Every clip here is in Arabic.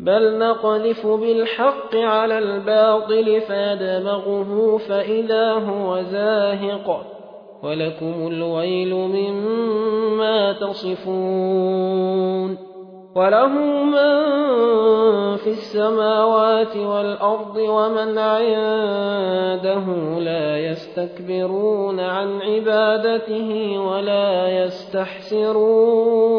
بل نقذف بالحق على الباطل فيدمغه فإذا هو زاهق ولكم الويل مما تصفون وله من في السماوات والأرض ومن عنده لا يستكبرون عن عبادته ولا يستحسرون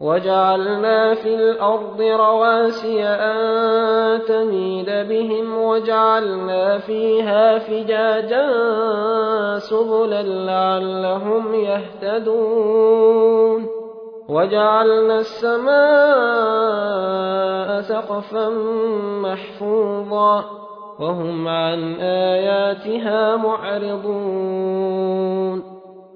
وجعلنا في الأرض رواسي أن تميد بهم وجعلنا فيها فجاجا سبلا لعلهم يهتدون. وجعلنا السماء سقفا محفوظا وهم عن آياتها معرضون.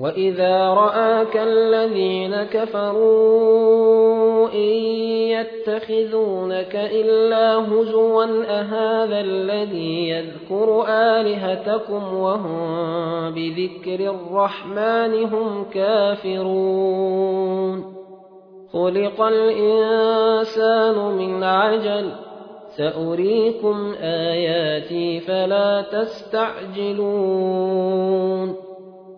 وإذا رآك الذين كفروا إن يتخذونك إلا هزوا أهذا الذي يذكر آلهتكم وهم بذكر الرحمن هم كافرون خلق الإنسان من عجل سأريكم آياتي فلا تستعجلون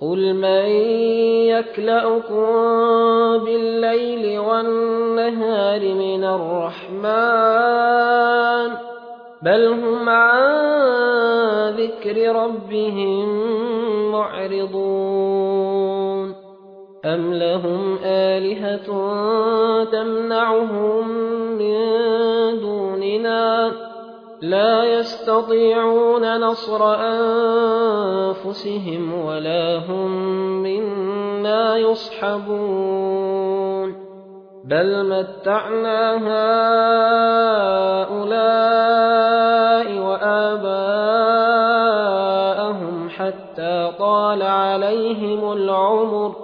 قل من يكلاكم بالليل والنهار من الرحمن بل هم عن ذكر ربهم معرضون أَمْ لَهُمْ آلِهَةٌ تَمْنَعُهُم مِّن دُونِنَا ۚ لَا يَسْتَطِيعُونَ نَصْرَ أَنفُسِهِمْ وَلَا هُم مِّنَّا يُصْحَبُونَ. بَلْ مَتَّعْنَا هَٰؤُلَاءِ وَآبَاءَهُمْ حَتَّىٰ طَالَ عَلَيْهِمُ الْعُمُرُ.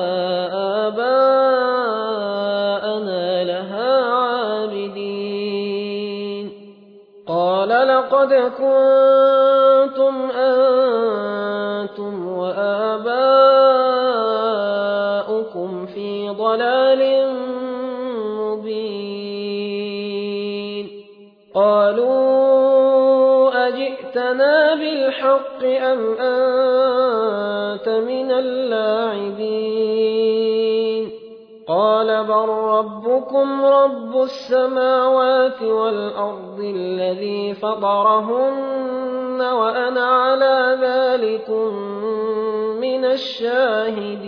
قَالَ لَقَدْ كُنتُمْ أَنتُمْ وَآبَاؤُكُمْ فِي ضَلَالٍ مُّبِينٍ. قَالُوا أَجِئْتَنَا بِالْحَقِّ أَمْ أَنتَ مِنَ اللَّاعِبِينَ؟ قَالَ بَل رَّبُّكُمْ رَبُّ السَّمَاوَاتِ وَالْأَرْضِ. الَّذِي فَطَرَهُنَّ وَأَنَا عَلَىٰ ذَٰلِكُم مِّنَ الشَّاهِدِينَ.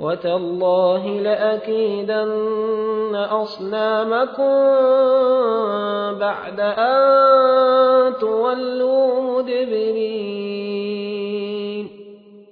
وَتَاللَّهِ لَأَكِيدَنَّ أَصْنَامَكُم بَعْدَ أَن تُوَلُّوا مُدْبِرِينَ.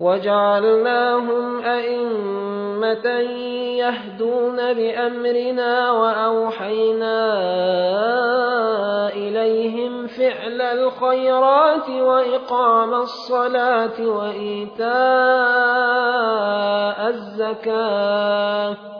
وجعلناهم أئمة يهدون بأمرنا وأوحينا إليهم فعل الخيرات وإقام الصلاة وإيتاء الزكاة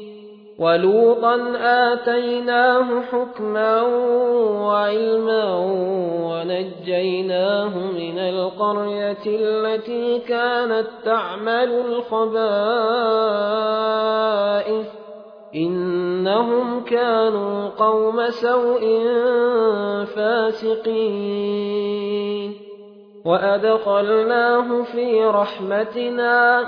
ولوطا آتيناه حكما وعلما ونجيناه من القرية التي كانت تعمل الخبائث. إنهم كانوا قوم سوء فاسقين. وأدخلناه في رحمتنا.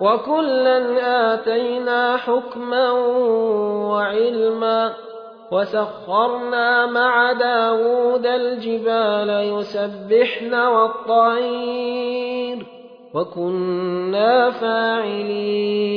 وكلا آتينا حكما وعلما وسخرنا مع داود الجبال يسبحن والطير وكنا فاعلين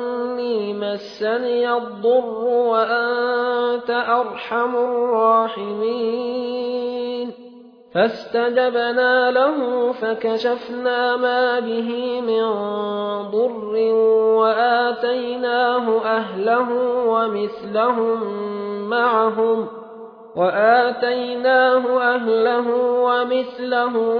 مسني الضر وأنت أرحم الراحمين. فاستجبنا له فكشفنا ما به من ضر وآتيناه أهله ومثلهم معهم. وآتيناه أهله ومثلهم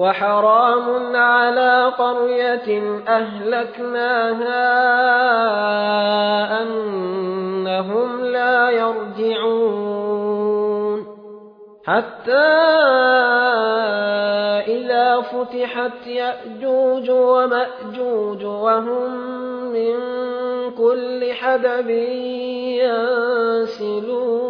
وحرام على قرية أهلكناها أنهم لا يرجعون. حتى إذا فتحت يأجوج ومأجوج وهم من كل حدب ينسلون.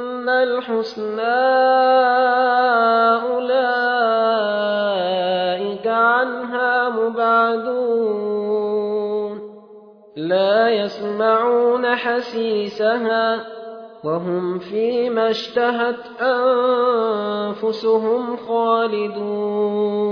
الحسنى أولئك عنها مبعدون لا يسمعون حسيسها وهم فيما اشتهت أنفسهم خالدون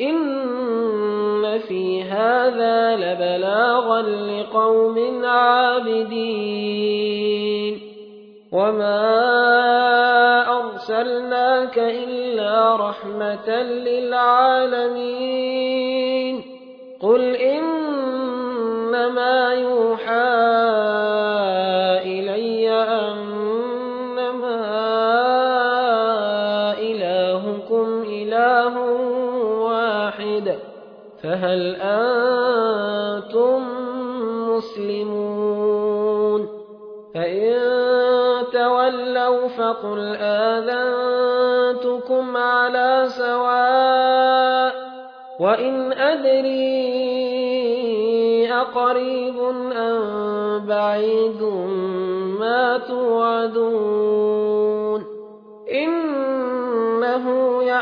ان في هذا لبلاغا لقوم عابدين وما ارسلناك الا رحمه للعالمين قل انما يوحى فهل أنتم مسلمون؟ فإن تولوا فقل آذنتكم على سواء وإن أدري أقريب أم بعيد ما توعدون. انه